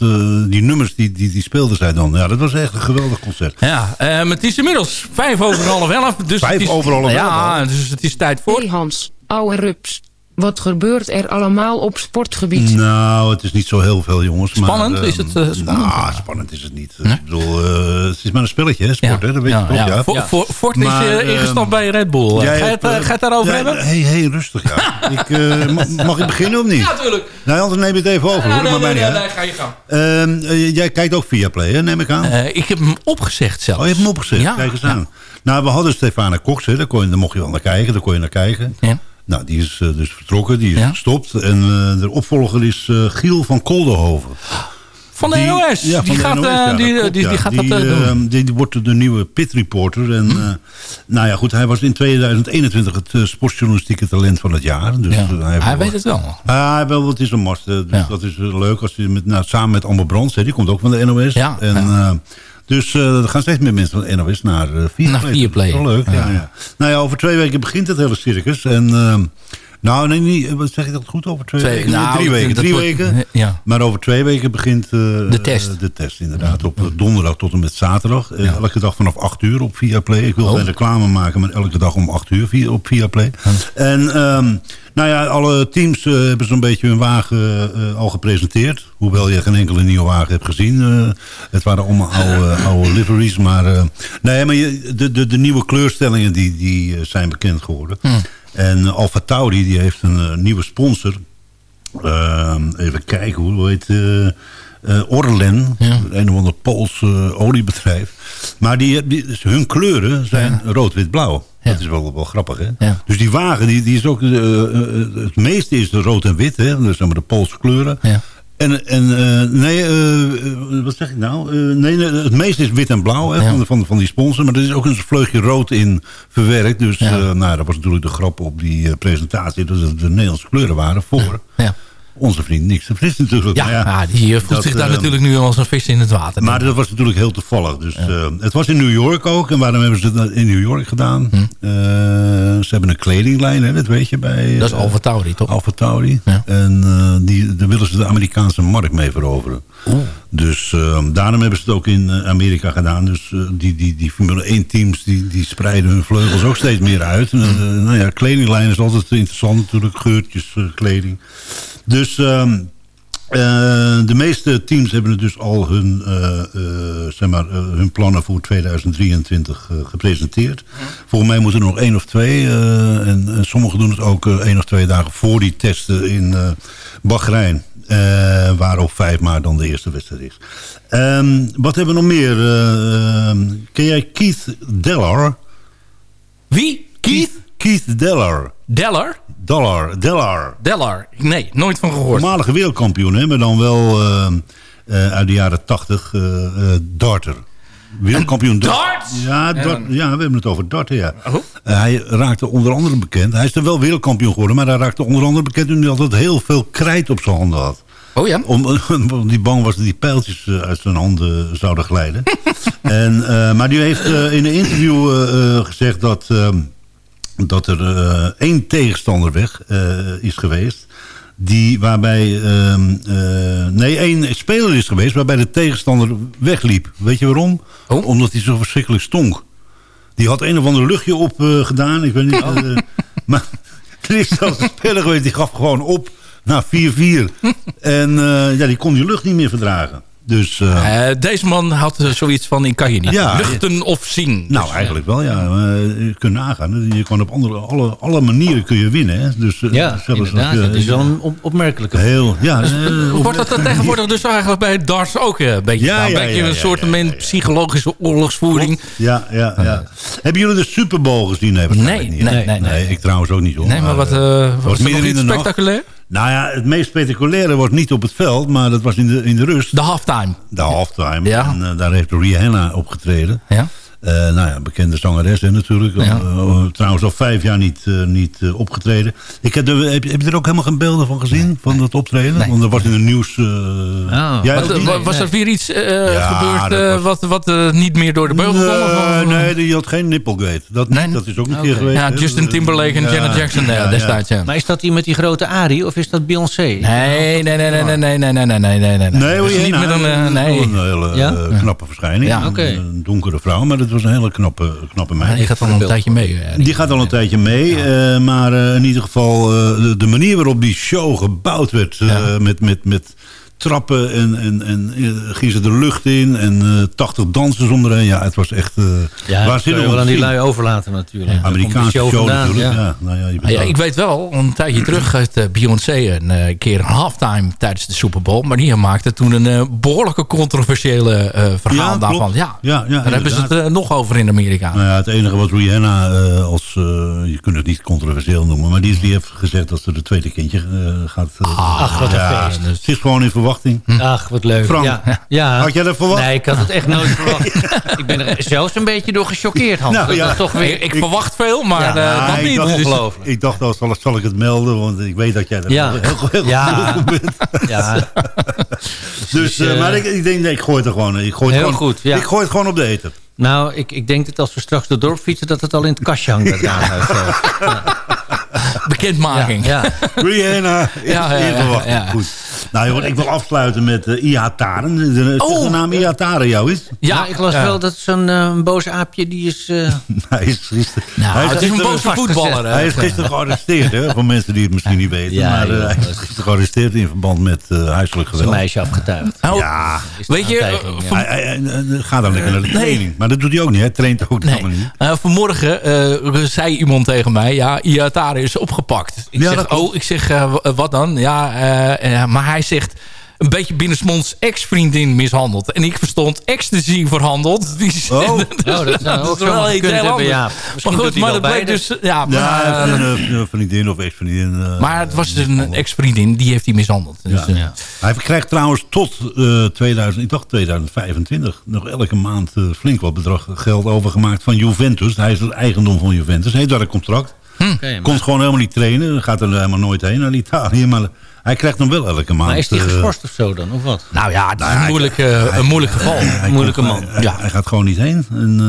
die nummers, die, die, die speelden zij dan. Ja, dat was echt een geweldig concert. Ja, maar het is inmiddels vijf over half elf. Dus vijf is, over half elf? Ja, dus het is tijd voor... Hey Hans, ouwe rups. Wat gebeurt er allemaal op sportgebied? Nou, het is niet zo heel veel, jongens. Spannend? Maar, uh, is het uh, spannend? Nou, spannend is het niet. Nee? Ik bedoel, uh, het is maar een spelletje, hè, sport, ja. hè? Dat weet ja, je toch, ja. ja. Is maar, ingestapt bij Red Bull. Jij, ga, je het, ga je het daarover ja, hebben? Hé, hey, hey, rustig, ja. ik, mag, mag ik beginnen of niet? Ja, natuurlijk. Nou, anders neem je het even over, nee, hoor. Nee, maar nee, mij nee, ga je gang. jij kijkt ook via Play, hè, neem ik aan? ik heb hem opgezegd zelfs. Oh, je hebt hem opgezegd? Ja. Kijk eens aan. Nou, we hadden Stefana hè. Daar, kon je, daar mocht je wel naar kijken. Daar kon je naar kijken. Ja. Nou, die is uh, dus vertrokken, die is ja. gestopt. En uh, de opvolger is uh, Giel van Kolderhoven. Van de die, NOS? Ja, die, gaat, de NOS, ja, die, klopt, die, ja. die, gaat die, dat doen. Die, wordt de nieuwe pit reporter. En, hm. nou ja, goed, hij was in 2021 het sportjournalistieke talent van het jaar. Dus ja. hij, hij weet het wel. hij wel, het is een mast. Dus dat is leuk als hij met, nou, samen met Amber Brands, hè, die komt ook van de NOS. En, ja. Dus uh, er gaan steeds meer mensen van NOS naar uh. Naar is wel leuk, ja. Ja, ja. Nou ja, over twee weken begint het hele circus. En, uh, nou, nee, niet, wat zeg ik dat goed? Over twee, twee weken? nou, drie weken. Drie wordt, weken. Ja. Maar over twee weken begint de test. de test, inderdaad. Op donderdag tot en met zaterdag. Ja. Elke dag vanaf 8 uur op Viaplay. Ik wil oh. geen reclame maken, maar elke dag om 8 uur via, op Viaplay. Hm. En... Um, nou ja, alle teams uh, hebben zo'n beetje hun wagen uh, al gepresenteerd. Hoewel je geen enkele nieuwe wagen hebt gezien. Uh, het waren allemaal oude, oude liveries. Maar, nee, maar je, de, de, de nieuwe kleurstellingen die, die zijn bekend geworden. Hm. En Alfa Tauri die heeft een nieuwe sponsor. Ehm, even kijken, hoe heet Orlen. Ja. Een of ander Pools oliebedrijf. Maar die, die, hun kleuren zijn ja. rood-wit-blauw. Dat is wel, wel grappig, hè? Dus die wagen, die, die is ook... Uh, het meeste is de rood en wit, hè? Dus zeg maar de Poolse kleuren. Ja. En, en uh, nee, uh, wat zeg ik nou? Uh, nee, nee, het meeste is wit en blauw hè, ja. van, van, van die sponsor. Maar er is ook een vleugje rood in verwerkt. Dus ja. nou, dat was natuurlijk de grap op die presentatie. Dat het de Nederlandse kleuren waren voor... Ja onze vriend Niks de Vries natuurlijk. Ja, ja, ja die voelt dat, zich daar uh, natuurlijk nu als een vis in het water. Maar dat was natuurlijk heel toevallig. Dus, ja. uh, het was in New York ook. En waarom hebben ze het in New York gedaan? Hm. Uh, ze hebben een kledinglijn, hè, dat weet je. Bij, dat is Alfa Tauri, toch? Alfa Tauri. Ja. En die, daar willen ze de Amerikaanse markt mee veroveren. Oeh. Dus daarom hebben ze het ook in Amerika gedaan. Dus die, die, die Formule 1 teams die, die spreiden hun vleugels ook steeds meer uit. En, Hm. nou ja, kledinglijn is altijd interessant natuurlijk. Geurtjes, kleding. Dus um, uh, de meeste teams hebben dus al hun, uh, uh, zeg maar, hun plannen voor 2023 gepresenteerd. Volgens mij moeten er nog één of twee. en, en sommigen doen het ook één of twee dagen voor die testen in Bahrein. waar op 5 maart dan de eerste wedstrijd is. Um, wat hebben we nog meer? ken jij Keith Dellar? Wie? Keith? Keith Dellar. Dellar? Dollar, Dellar. Dellar. Nee, nooit van gehoord. Voormalige wereldkampioen, hè, maar dan wel uh, uh, uit de jaren tachtig uh, darter. Wereldkampioen dart? Ja, dart, ja, we hebben het over darten, ja. Oh. hij raakte onder andere bekend. Hij is er wel wereldkampioen geworden, maar hij raakte onder andere bekend... omdat hij altijd heel veel krijt op zijn handen had. Oh ja? Om, om die bang was dat die pijltjes uit zijn handen zouden glijden. en, maar die heeft in een interview gezegd dat ehm, dat er uh, één tegenstander weg uh, is geweest. Die waarbij... Uh, nee, één speler is geweest waarbij de tegenstander wegliep. Weet je waarom? Oh? Omdat hij zo verschrikkelijk stonk. Die had een of ander luchtje op gedaan. Ik weet niet. Maar er is zelfs een speler geweest die gaf gewoon op na 4-4. en ja, die kon die lucht niet meer verdragen. Dus, eh, Eh, deze man had eh, zoiets van, ik kan je niet Ja. luchten of zien. nou, Dus, eigenlijk wel, ja. Je kunt nagaan. Je kan op andere, alle, alle manieren kun je winnen. Hè. Dus, Ja, inderdaad. je- Dat is wel een op- opmerkelijke... Heel, ja. eh, Wordt dat dan tegenwoordig dus eigenlijk bij darts ook eh, een beetje Ja, gedaan? ja, Een beetje ja, een ja, soort ja, ja, ja. psychologische oorlogsvoering? Ja, ja, ja. Hebben jullie de Super Bowl gezien? Nee, Nee, niet. nee, nee, nee. ik trouwens ook niet hoor. Nee, maar wat, was was er nog midden in iets de nacht. spectaculair? Nou ja, het meest spectaculaire was niet op het veld, maar dat was in de, in de rust. De halftime. De halftime. Ja. En eh, daar heeft Rihanna opgetreden. Ja. Eh, nou ja, bekende zangeres hè, natuurlijk. Ja. Eh, trouwens al vijf jaar niet, eh, niet eh, opgetreden. Ik heb, er, heb, je- heb je er ook helemaal geen beelden van gezien? Van dat optreden? Nee. Want dat was in het nieuws. eh Oh. Wat, eh, niet? was er weer iets eh, Ja, gebeurd eh, was- wat, wat eh, niet meer door de beugel kwam? Nee, die had geen nipplegate. Dat, Nee? dat is ook een Oké. keer geweest. Ja. Justin Timberlake en Ja, Janet Jackson eh, ja, ja. destijds. Ja. Maar is dat die met die grote Ari of is dat Beyoncé? Nee, nee, nee, nee, nee, nee, nee, nee, nee, nee, nee, nee. Dus niet met een, eh, nee. Een hele eh, knappe verschijning. Een donkere vrouw, maar dat was een hele knappe, knappe meid. die gaat al een tijdje mee. eh, Die gaat al een tijdje mee, eh, maar eh, in ieder geval eh, de, de manier waarop die show gebouwd werd, eh, Ja. met, met, met trappen en, en, en eh, ging ze de lucht in en eh 80 dansers onderheen. Ja, het was echt uh, Ja, wel aan die lui over. overlaten natuurlijk. Komt Amerikaanse show, vandaan, natuurlijk. ja. Ja. Nou ja, je ja, ik weet wel, een tijdje terug heeft eh, Beyoncé een keer een halftime tijdens de Super Bowl. Maar die maakte toen een eh, behoorlijke controversiële verhaal Ja, daarvan. Ja, Ja, ja, daar hebben ze het nog over in Amerika. Nou ja, het enige wat Rihanna als, je kunt het niet controversieel noemen, maar die, die heeft gezegd dat ze de tweede kindje gaat. Ach, wat een ja, feest. Het is gewoon in verwachting. Ach, wat leuk. Frank, ja. Ja. had jij dat verwacht? Nee, ik had het echt nooit verwacht. ik ben er zelfs een beetje door gechoqueerd, Hans. Nou, dat ja. toch weer... ik, verwacht veel, maar Ja, eh, Ja, dat niet. dacht, Dus- ongelooflijk. Ik dacht, nou, zal, zal ik het melden, want ik weet dat jij er Ja. heel, heel, heel Ja. goed bent. Ja, Dus, eh, eh, maar ik, ik denk, nee, ik gooi het er gewoon. Ik gooi het Heel gewoon, goed, ja. Ik gooi het gewoon op de eten. nou, ik, ik denk dat als we straks door dorp fietsen... dat het al in het kastje hangt. Zo. Bekendmaking. Ja, ja. Rihanna is Ja, ja, in ja. Goed. Nou, ik wil afsluiten met uh, Ihataren. De, Oh. de naam Ihataren jou is? Ja, Ja, ik las ja. wel dat zo'n eh, een boze aapje... die is... eh, hij is gisteren, Nou, hij is het is een boze voetballer. hè. Hij is gisteren gearresteerd, hè, voor mensen die het misschien niet weten. Ja, maar eh, joh, hij is is- gisteren gearresteerd in verband met uh, huiselijk zijn geweld. meisje afgetuigd. Oh, Ja, Weet je, aantijging, eh, ja. van- hij, hij, hij- hij gaat dan lekker naar de Nee. training. Maar dat doet hij ook niet, hij traint ook Nee. helemaal niet. Eh, vanmorgen eh, zei iemand tegen mij, ja, Iatare is opgepakt. Ik Ja, zeg, dat oh, ik zeg, eh, w- wat dan? Ja, eh, eh, maar hij zegt een beetje binnensmonds ex-vriendin mishandeld. En ik verstond ecstasy verhandeld. Die, Oh. Oh, dat zou ook wel iets gekund heel hebben, anders. ja. Maar goed, maar dat bleek dus... Ja, Ja, maar, eh, een, eh, vriendin of ex-vriendin. eh, maar het was dus een ex-vriendin, die heeft hij mishandeld. Dus, Ja. eh, Hij krijgt trouwens tot eh 2000, ik dacht 2025 nog elke maand eh, flink wat bedrag geld overgemaakt van Juventus. Hij is het eigendom van Juventus. Hij heeft daar een contract. Maar- Komt gewoon helemaal niet trainen. Gaat er helemaal nooit heen naar Italië. Maar hij krijgt dan wel elke maand. Maar is die eh, geschorst of zo dan, of wat? nou ja, het is Nou, een hij- moeilijk, eh, een moeilijk geval. hij moeilijke man. Hij, Ja. hij gaat gewoon niet heen. En,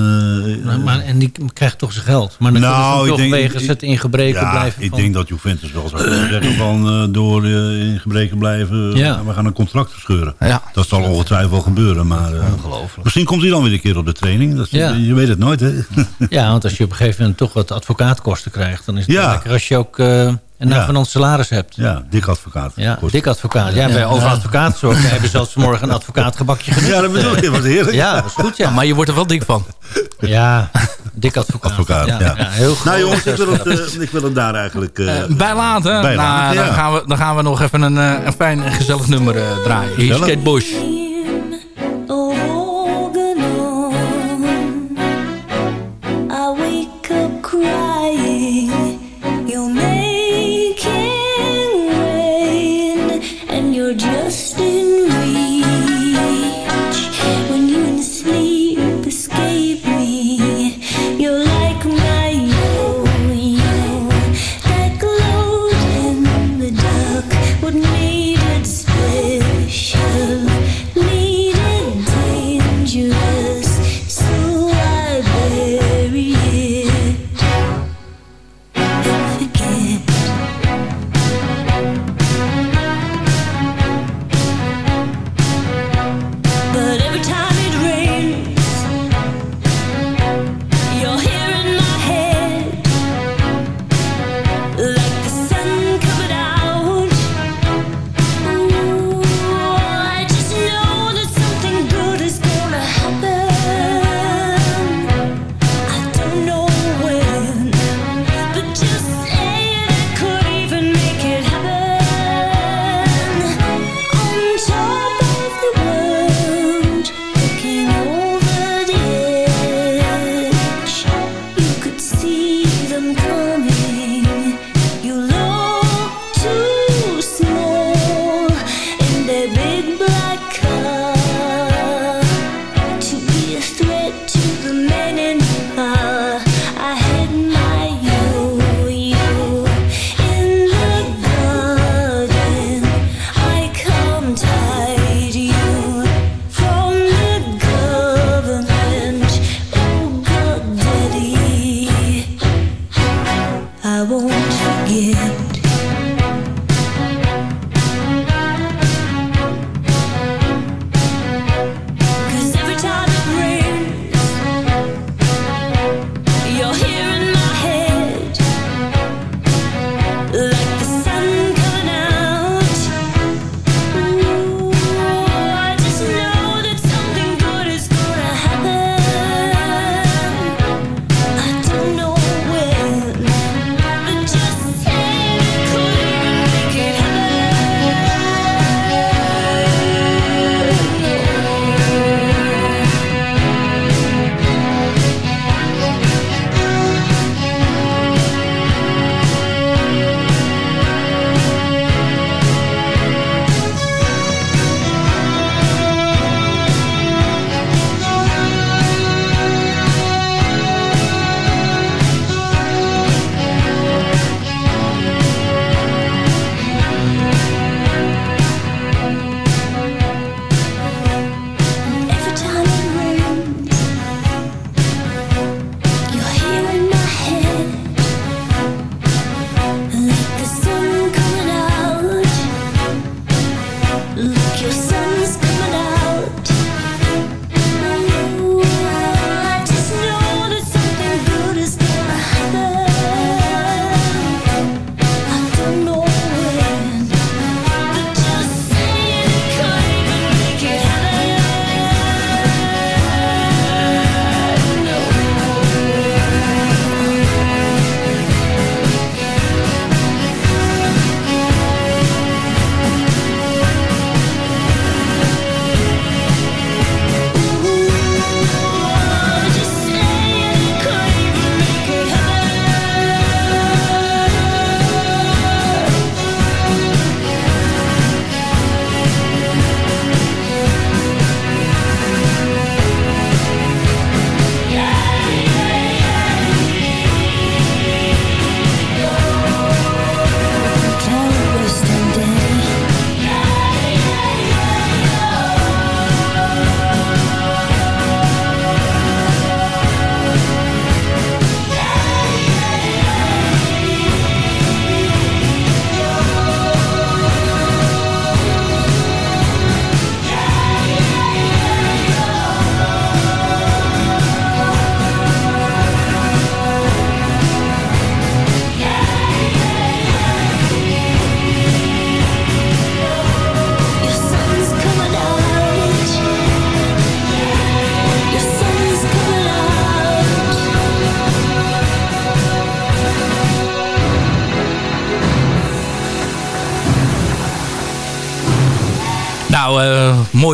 eh, Maar, maar- en die krijgt toch zijn geld. Maar dan Nou, kunnen ze ik toch denk- wegens ik- het in gebreken ja, blijven ik van... denk dat Juventus wel zou kunnen zeggen van eh, door eh, in gebreken blijven. Ja. We gaan een contract verscheuren. Ja. Dat zal ongetwijfeld wel gebeuren. Maar eh, Ongelooflijk. misschien komt hij dan weer een keer op de training. Dat, Ja. Je weet het nooit hè. Ja, want als je op een gegeven moment toch wat advocaatkosten krijgt... dan is het lekker als je ook eh, een Ja. navenant salaris hebt. Ja, dik advocaat. Ja, Kost- dik advocaat. Ja, bij over advocaatzorg hebben ze zelfs vanmorgen een advocaatgebakje genuttigd. Ja, dat bedoel ik. Wat heerlijk. Ja, dat is goed, ja. Maar je wordt er wel dik van. Ja, dik advocaat. Advocaat, ja. ja. heel goed. Nou jongens, ik wil het, eh, ik wil het daar eigenlijk... eh, Bij laten. Bij nou, laten, dan, ja. gaan we, dan gaan we nog even een, eh, een fijn en gezellig nummer eh, draaien. Hier is. Kate Bush.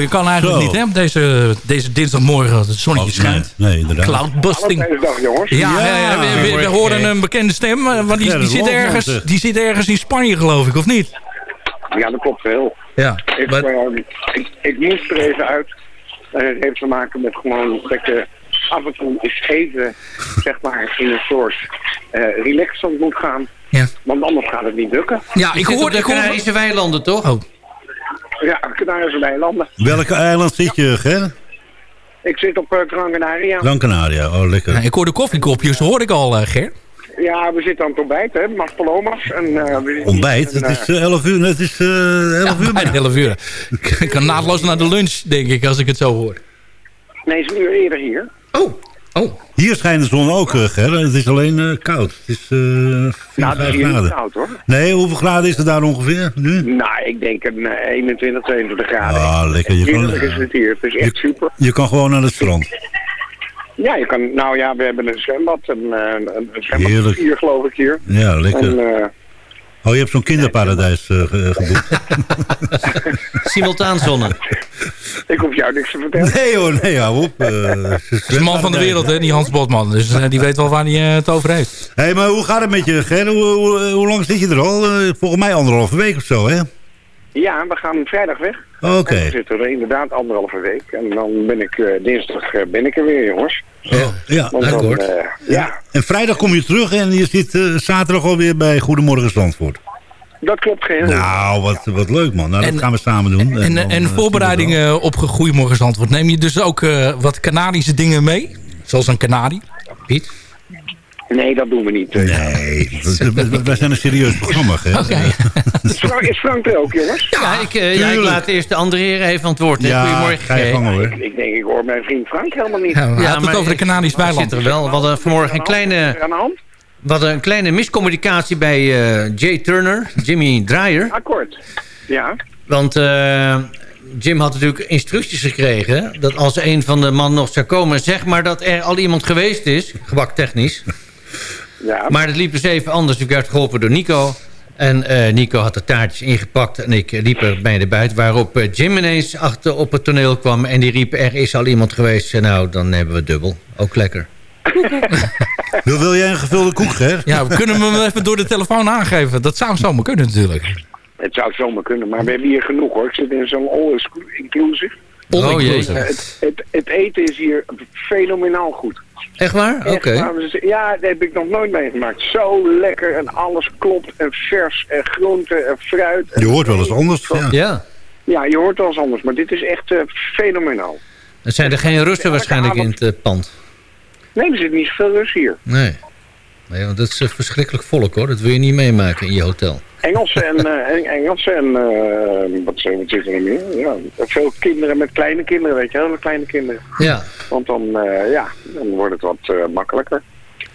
Eh mooier kan eigenlijk Zo. niet, hè? op Deze, deze dinsdagmorgen, het zonnetje Oh, schijnt. Nee, nee, inderdaad. Cloudbusting. Valentijnsdag, jongens. Ja, Ja, ja, we, we- horen een bekende stem, eh, want die, die, zit ergens, die zit ergens in Spanje, geloof ik, of niet? Ja, dat klopt wel. Ja. Ik, Maar- eh, ik, ik moest er even uit. En het heeft te maken met gewoon dat je af en toe eens even, zeg maar, in een soort eh relaxstand moet gaan. Ja. Want anders gaat het niet lukken. Ja, Ik ik hoor de Canarische weilanden, toch? oh, Ja, Canarische weilanden. Welke eiland zit je, Ger? Ik zit op eh, Gran Canaria. Gran Canaria. Oh, lekker. ja, ik hoor de koffiekopjes, hoor ik al, eh, Ger. Ja, we zitten aan het ontbijt, hè. Mas Palomas. En, eh, we Ontbijt? en, Het is eh, 11 uur. Het is eh 11 uur. Bijna 11 uur. Ik kan naadloos naar de lunch, denk ik, als ik het zo hoor. Nee, het is een uur eerder hier. Oh, oh. Hier schijnt de zon ook, eh, Ger. Het is alleen eh, koud. Het is eh 4, Nou, dat 5 is graden. koud, hoor. Nee, hoeveel graden is het daar ongeveer nu? Nou, ik denk een eh, 21, 22 graden. Ah, lekker. Je kan, is het hier. Het is echt super. je kan gewoon naar het strand. Ja, je kan, nou ja, we hebben een zwembad. Een, eh, een, een zwembad hier, geloof ik, hier. Ja, lekker. En, eh, Oh, je hebt zo'n kinderparadijs eh, ge- geboekt. Simultaan zonnen. ik hoef jou niks te vertellen. Nee hoor, nee, hou op. Dat is de man van de wereld, hè, die Hans Botman. Dus die weet wel waar hij het over heeft. Hé, hey, maar hoe gaat het met je, Ger? Hoe, hoe, hoe lang zit je er al? Eh, volgens mij anderhalve week of zo, hè? Ja, we gaan vrijdag weg. Oké. En we zitten er inderdaad anderhalve week. En dan ben ik eh, dinsdag eh, ben ik er weer, jongens. Ja, ja Want dan, akkoord. eh, ja, En vrijdag kom je terug en je zit eh, zaterdag alweer bij Goedemorgen Zandvoort. dat klopt geheel. Nou, wat, wat leuk man. Nou, En- dat gaan we samen doen. En, dan, en voorbereidingen op Goeiemorgen Zandvoort. Neem je dus ook eh, wat Canarische dingen mee? Zoals een kanarie? Piet? Nee, dat doen we niet. Nee, we- we- wij zijn een serieus programma, hè? Oké. Is, Frank, is Frank er ook, jongens? Ja, ik, eh, ja, ik laat eerst de andere heren even antwoorden. Ja, Goedemorgen, ga je hoor. Ik denk, ik hoor mijn vriend Frank helemaal niet. Ja, Ja, had het over de Ik weiland. zit er wel. We hadden vanmorgen een kleine, Wat is aan de hand? we hadden een kleine miscommunicatie bij eh, Jay Turner, Jimmy Dreyer. Akkoord. Ja. Want eh, Jim had natuurlijk instructies gekregen... dat als een van de mannen nog zou komen... zeg maar dat er al iemand geweest is, gebaktechnisch. Ja. Maar het liep dus even anders. Ik werd geholpen door Nico. En eh, Nico had de taartjes ingepakt en ik eh, liep er bij de buiten. Waarop eh, Jim ineens achter op het toneel kwam en die riep... er is al iemand geweest. Nou, dan hebben we dubbel. Ook lekker. Wil, wil jij een gevulde koek, Ger? Ja, we kunnen hem even door de telefoon aangeven. Dat zou zomaar kunnen natuurlijk. Het zou zomaar kunnen, maar we hebben hier genoeg hoor. Ik zit in zo'n all-inclusive. Oh jee. Eh, het, het, het eten is hier fenomenaal goed. Echt waar? Oké. Dus, Ja, dat heb ik nog nooit meegemaakt. Zo lekker en alles klopt en vers en groente en fruit. En Je hoort wel eens anders. Ja. Ja. Ja, je hoort wel eens anders, maar dit is echt eh, fenomenaal. Er zijn er geen Russen waarschijnlijk in het eh, pand. Nee, er zit niet zoveel Rus hier. Nee. Nee, want dat is een verschrikkelijk volk hoor. Dat wil je niet meemaken in je hotel. Engelsen en, eh, en Engelsen en eh, wat, wat zit er nog meer? Ja, veel kinderen met kleine kinderen, weet je, hele kleine kinderen. Ja. Want dan, eh, ja, dan wordt het wat eh, makkelijker.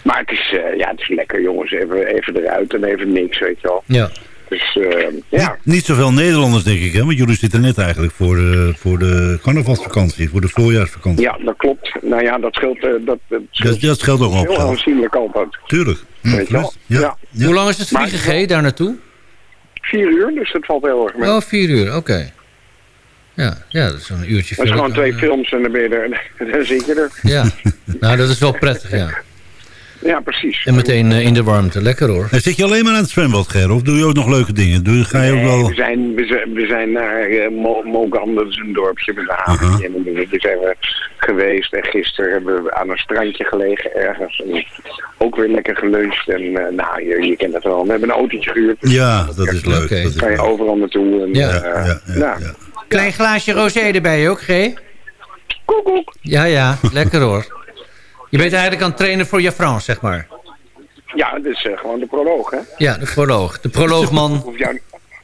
Maar het is, eh, ja, het is lekker jongens, even, even eruit en even niks, weet je wel. Ja. Dus eh, ja, Niet, niet zoveel Nederlanders, denk ik, hè? Want jullie zitten net eigenlijk voor de, voor de carnavalsvakantie, voor de voorjaarsvakantie. ja, dat klopt. Nou ja, dat scheelt, eh, dat, dat Dat, dat scheelt ook wel heel aanzienlijk altijd. Tuurlijk. Weet je wel? Ja. Ja. Ja. Hoe lang is het vliegen G daar naartoe? Vier uur, dus dat valt heel erg mee. Oh, vier uur. Oké. Ja, ja, dat is een uurtje Dat is gewoon twee films en dan ben je er, dan zit je er. Ja. Nou, dat is wel prettig, ja. Ja, precies. En meteen eh, in de warmte. Lekker hoor. En zit je alleen maar aan het zwembad, Ger? Of doe je ook nog leuke dingen? Doe, je- ga je ook wel... we, zijn, we, zijn, we zijn naar uh, Mogan, dat is een dorpje met een haven. En daar zijn we geweest. En gisteren hebben we aan een strandje gelegen ergens. En ook weer lekker geluncht. En eh, nou, je, je kent het wel. We hebben een autootje gehuurd. Ja, dat is leuk. Dat is kan je leuk. overal naartoe. En, Ja. eh, Ja, ja, ja, nou, ja. Klein glaasje rosé erbij ook, G? koek, koek. Ja, ja. Lekker hoor. Je bent eigenlijk aan het trainen voor je Frans, zeg maar. Ja, dat is eh, gewoon de proloog, hè? Ja, de proloog. De proloogman,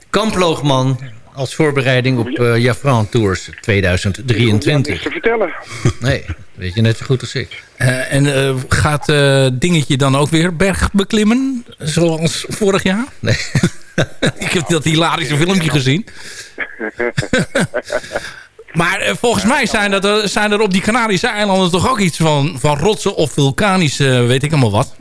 kamploogman... als voorbereiding op eh Jafran Tours hoef jou niks 2023. te vertellen. Nee, weet je net zo goed als ik. Eh, en eh, gaat eh, dingetje dan ook weer bergbeklimmen? Zoals vorig jaar? Nee. Ik heb dat hilarische filmpje gezien. maar eh, volgens mij zijn, dat er, zijn er op die Canarische eilanden toch ook iets van, van rotsen of vulkanisch, eh, weet ik allemaal wat.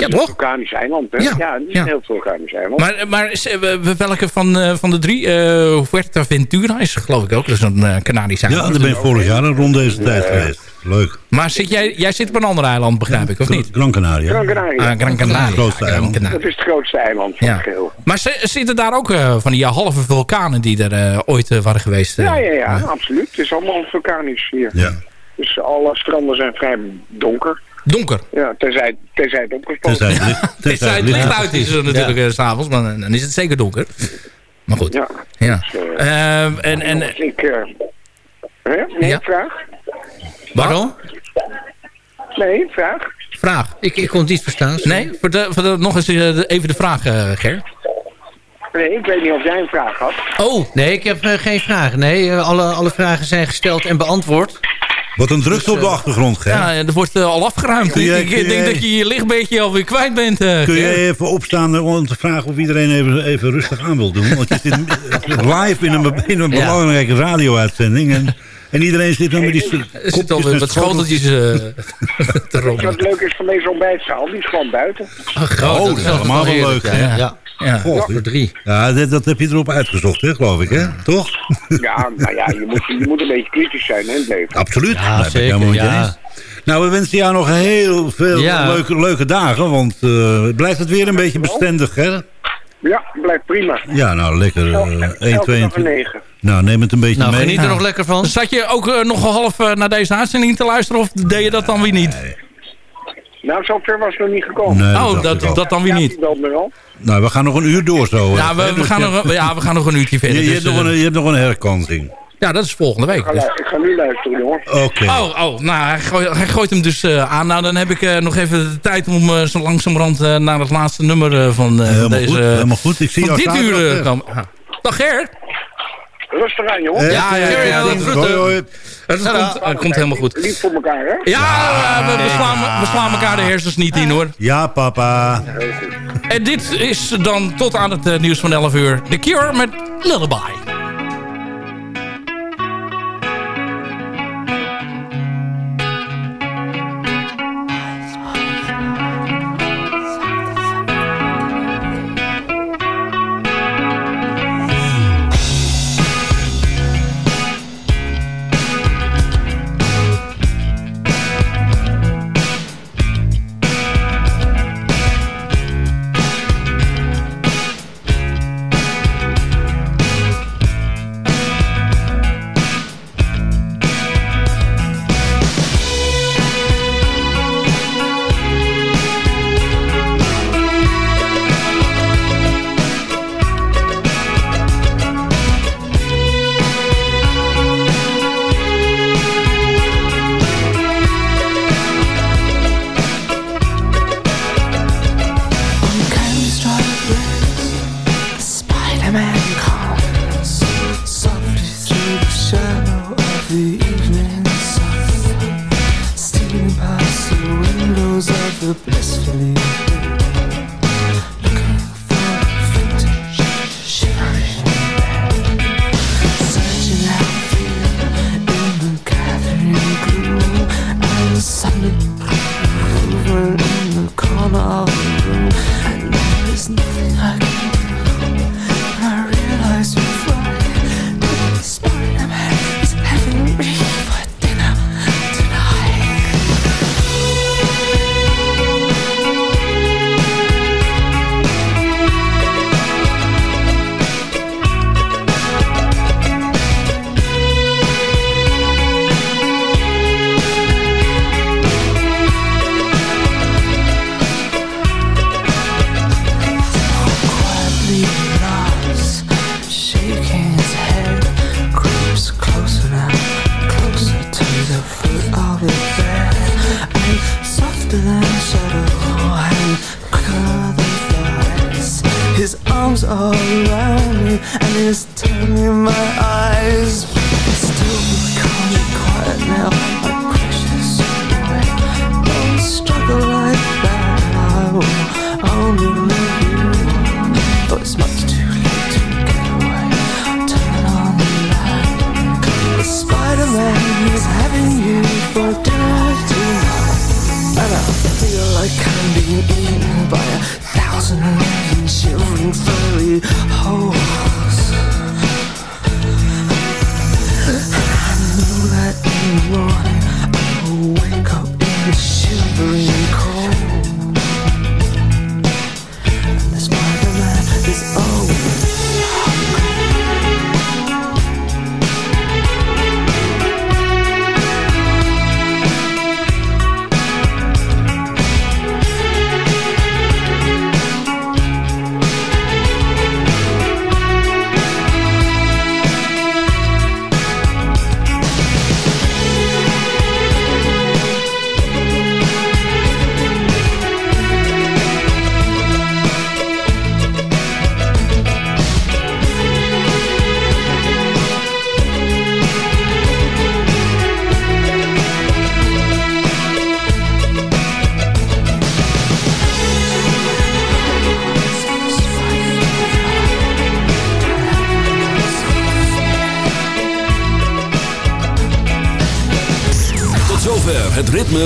Ja, Een toch? vulkanisch eiland, hè? Ja, Ja, het is ja. een heel vulkanisch eiland. Maar, maar is, eh, welke van, eh, van de drie? eh Fuerteventura is geloof ik ook. Dat is een uh, Canarische Ja, eiland. daar ben ik vorig jaar rond deze tijd geweest. Leuk. Maar zit jij, jij zit op een ander eiland, begrijp ik, of niet? Gran Canaria. Gran Canaria. Ah, Gran Canaria. Het grootste eiland. Dat is het grootste eiland van Ja. het geheel. Maar zi- zitten daar ook eh, van die halve vulkanen die er ooit waren geweest? Ja, ja, ja, absoluut. Het is allemaal vulkanisch hier. Ja. Dus alle stranden zijn vrij donker. Donker. Ja, tenzij, tenzij het het licht, Tenzij tenzij het licht uit is natuurlijk eh, s s'avonds, maar dan is het zeker donker. Maar goed. Ja. Ja. Dus, eh, Eh, en, en, ik... eh, hè? Nee, Ja. vraag? Pardon? Nee, vraag? Vraag. Ik, ik kon het niet verstaan. sorry. nee, voor de, voor de, nog eens eh, even de vraag, eh, Ger. Nee, ik weet niet of jij een vraag had. Oh, Nee, ik heb eh, geen vragen. Nee, eh, alle, alle vragen zijn gesteld en beantwoord. Wat een drukte op de achtergrond, Ger. ja, er wordt eh, al afgeruimd. Jij- ik denk jij- dat je je lichtbeetje alweer kwijt bent, eh, Kun jij even opstaan eh, om te vragen of iedereen even, even rustig aan wil doen? Want je zit live in een, in een Ja. belangrijke radio-uitzending. En, en iedereen zit dan met die Er zitten alweer wat schoteltjes eh, te rommelen. wat leuk is van deze ontbijtzaal? Die is gewoon buiten. Ach, Oh, dat dat is allemaal wel leuk, ja. hè? Ja, voor drie. ja, dat, dat heb je erop uitgezocht, hè, geloof ik, hè? Toch? Ja, nou ja, je moet, je moet een beetje kritisch zijn hè, in het leven. Absoluut. Ja, zeker, ja. Nou, we wensen jou nog heel veel Ja. leuke, leuke dagen. Want eh, blijft het weer een beetje bestendig, hè? Ja, blijft prima. Ja, nou, lekker. eh, Elke 1, elke dag een 22. 9. Nou, neem het een beetje Nou, mee. geniet er nog lekker van. Zat je ook eh, nog half eh, naar deze uitzending te luisteren of deed je dat dan weer niet? Nou, zover was het nog niet gekomen. Nee, Oh, dat, dat dan weer niet. Nou, we gaan nog een uur door zo. Ja, we, we dus gaan nog, ja, we gaan nog een uurtje je, verder. je, dus, hebt nog eh, een, je hebt nog een herkansing. Ja, dat is volgende week. Ik ga, dus. lu- ik ga nu luisteren, jongen. Oké. Oh, oh, nou, hij gooit, hij gooit hem dus eh, aan. Nou, dan heb ik eh, nog even de tijd om eh, zo langzamerhand eh, naar het laatste nummer van, eh, helemaal deze... goed, helemaal goed. Ik zie jou dit uur komen. Ah. Dag Ger. Rustig aan, jongen. Ja, ja, ja, ja, dat is hoi, goed, hoi. Het komt, het komt helemaal goed. Lief voor elkaar, hè? Ja, we, we, slaan, we slaan elkaar de hersens niet in hoor. Ja, papa. En dit is dan tot aan het nieuws van 11 uur. The Cure met Lullaby. arms all around me And it's turning my eyes. Still can't be quiet now. I'm precious Don't struggle like that. I will only love you But it's much too late to get away. Turn on the light. Spider-Man is having you for dinner tonight And I feel like I'm being eaten by a frozen and furry holes. I knew that in the morning I would wake up in a shivering cold.